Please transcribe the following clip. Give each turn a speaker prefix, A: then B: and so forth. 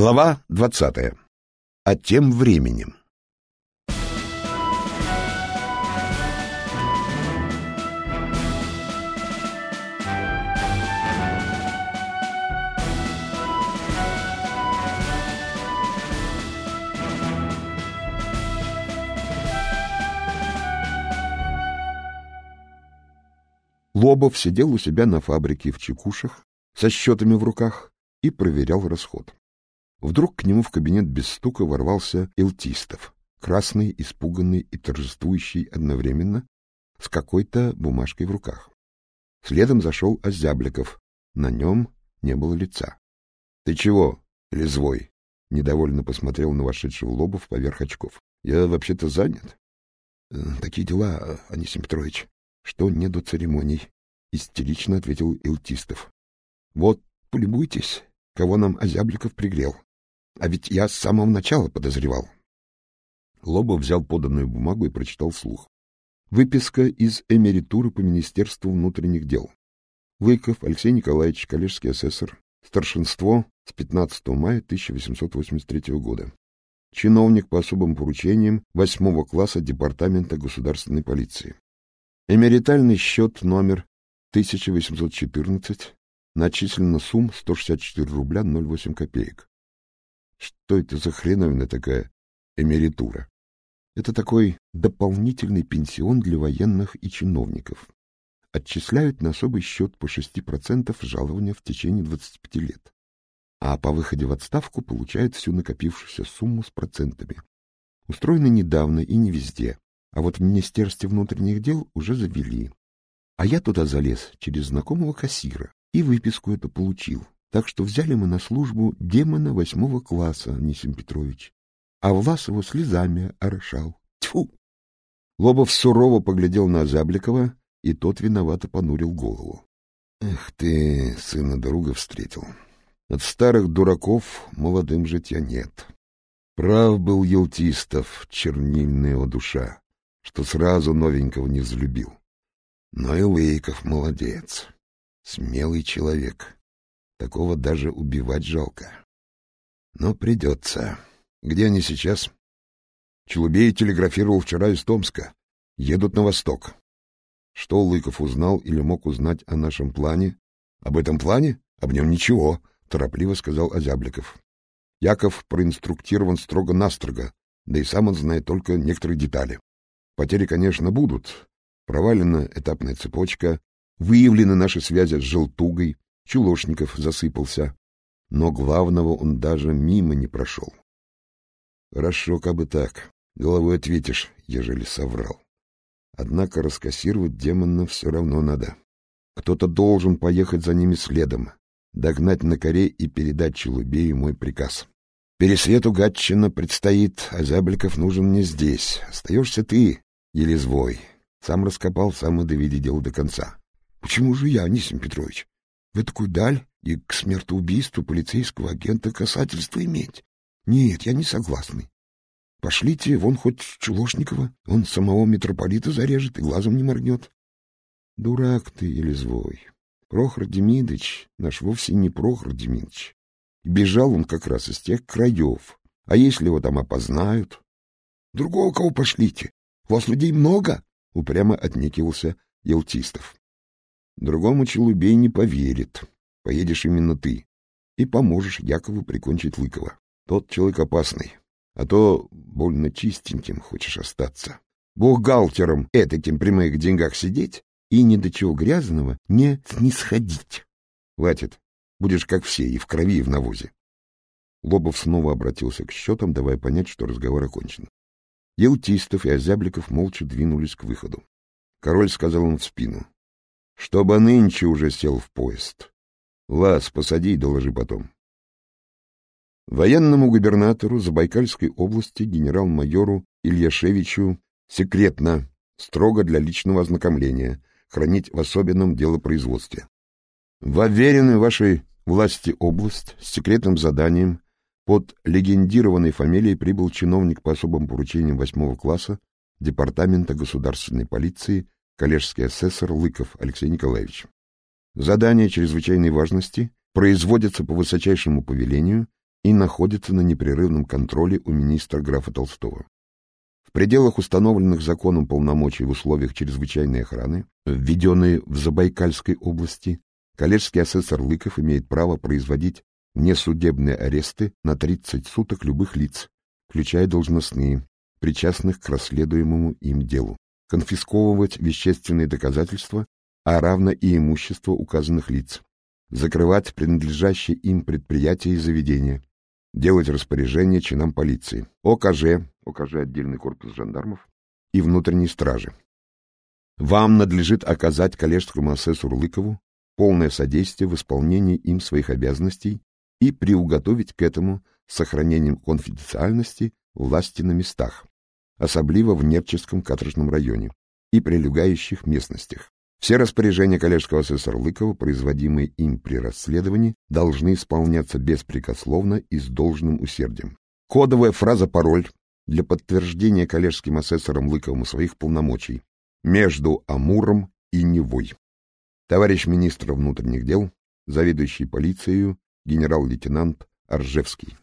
A: Глава двадцатая. А тем временем. Лобов сидел у себя на фабрике в Чекушах со счетами в руках и проверял расход. Вдруг к нему в кабинет без стука ворвался Элтистов, красный, испуганный и торжествующий одновременно, с какой-то бумажкой в руках. Следом зашел Озябликов. На нем не было лица. — Ты чего, Лезвой? — недовольно посмотрел на вошедшего Лобов поверх очков. — Я вообще-то занят. — Такие дела, Анисим Петрович, что не до церемоний, — истерично ответил Илтистов. — Вот, полюбуйтесь, кого нам Озябликов пригрел. А ведь я с самого начала подозревал. Лобов взял поданную бумагу и прочитал вслух. Выписка из эмеритуры по Министерству внутренних дел. Лыков Алексей Николаевич, коллежский асессор, старшинство с 15 мая 1883 года. Чиновник по особым поручениям 8 класса Департамента государственной полиции. Эмеритальный счет номер 1814, начислена сумма 164 рубля 08 копеек. Что это за хреновина такая эмеритура? Это такой дополнительный пенсион для военных и чиновников. Отчисляют на особый счет по 6% жалования в течение 25 лет. А по выходе в отставку получают всю накопившуюся сумму с процентами. Устроено недавно и не везде, а вот в Министерстве внутренних дел уже завели. А я туда залез через знакомого кассира и выписку эту получил. Так что взяли мы на службу демона восьмого класса, Анисим Петрович. А Влас его слезами орошал. Тьфу! Лобов сурово поглядел на Забликова, и тот виновато понурил голову. Эх ты, сына друга встретил. От старых дураков молодым житья нет. Прав был Елтистов, чернильная его душа, что сразу новенького не взлюбил. Но и Лейков молодец, смелый человек. Такого даже убивать жалко. Но придется. Где они сейчас? Челубей телеграфировал вчера из Томска. Едут на восток. Что Лыков узнал или мог узнать о нашем плане? Об этом плане? Об нем ничего, торопливо сказал Озябликов. Яков проинструктирован строго-настрого, да и сам он знает только некоторые детали. Потери, конечно, будут. Провалена этапная цепочка, выявлены наши связи с Желтугой, Чулошников засыпался, но главного он даже мимо не прошел. Хорошо, как бы так, головой ответишь, ежели соврал. Однако раскассировать демона все равно надо. Кто-то должен поехать за ними следом, догнать на коре и передать Челубею мой приказ. Пересвету Гатчина предстоит, а Зябликов нужен не здесь. Остаешься ты, Елезвой. Сам раскопал, сам и доведи дело до конца. — Почему же я, Анисим Петрович? Вы такую даль и к смертоубийству полицейского агента касательства иметь? Нет, я не согласный. Пошлите вон хоть Чулошникова, он самого митрополита зарежет и глазом не моргнет. Дурак ты, Елезвой. Прохор Демидович наш вовсе не Прохор Демидович. Бежал он как раз из тех краев. А если его там опознают? Другого кого пошлите? У вас людей много? Упрямо отнекивался Елтистов. Другому челубей не поверит. Поедешь именно ты. И поможешь Якову прикончить Лыкова. Тот человек опасный. А то больно чистеньким хочешь остаться. Бухгалтером этаким при моих деньгах сидеть и ни до чего грязного не снисходить. Хватит. Будешь как все, и в крови, и в навозе. Лобов снова обратился к счетам, давая понять, что разговор окончен. Елтистов и Озябликов молча двинулись к выходу. Король сказал им в спину чтобы нынче уже сел в поезд. Лаз, посади и доложи потом. Военному губернатору Забайкальской области генерал-майору Ильяшевичу секретно, строго для личного ознакомления, хранить в особенном делопроизводстве. В уверенную вашей власти область с секретным заданием под легендированной фамилией прибыл чиновник по особым поручениям восьмого класса Департамента государственной полиции коллежский асессор Лыков Алексей Николаевич. Задание чрезвычайной важности производится по высочайшему повелению и находится на непрерывном контроле у министра графа Толстого. В пределах установленных законом полномочий в условиях чрезвычайной охраны, введенные в Забайкальской области, коллежский асессор Лыков имеет право производить несудебные аресты на 30 суток любых лиц, включая должностные, причастных к расследуемому им делу, конфисковывать вещественные доказательства, а равно и имущество указанных лиц, закрывать принадлежащие им предприятия и заведения, делать распоряжения чинам полиции, ОКЖ, ОКЖ отдельный корпус жандармов и внутренней стражи. Вам надлежит оказать коллежскому асессору Лыкову полное содействие в исполнении им своих обязанностей и приуготовить к этому сохранением конфиденциальности власти на местах, особливо в Нерческом каторжном районе и прилегающих местностях. Все распоряжения коллежского асессора Лыкова, производимые им при расследовании, должны исполняться беспрекословно и с должным усердием. Кодовая фраза-пароль для подтверждения коллежским асессором Лыковым своих полномочий между Амуром и Невой. Товарищ министр внутренних дел, заведующий полицией, генерал-лейтенант Аржевский.